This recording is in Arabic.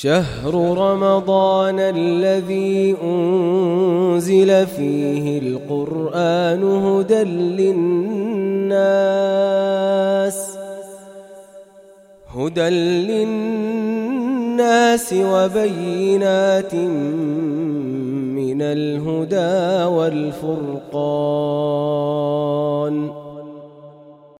شهر رمضان الذي أنزل فيه القرآن هدى للناس هدى للناس وبينات من الهدى والفرقان.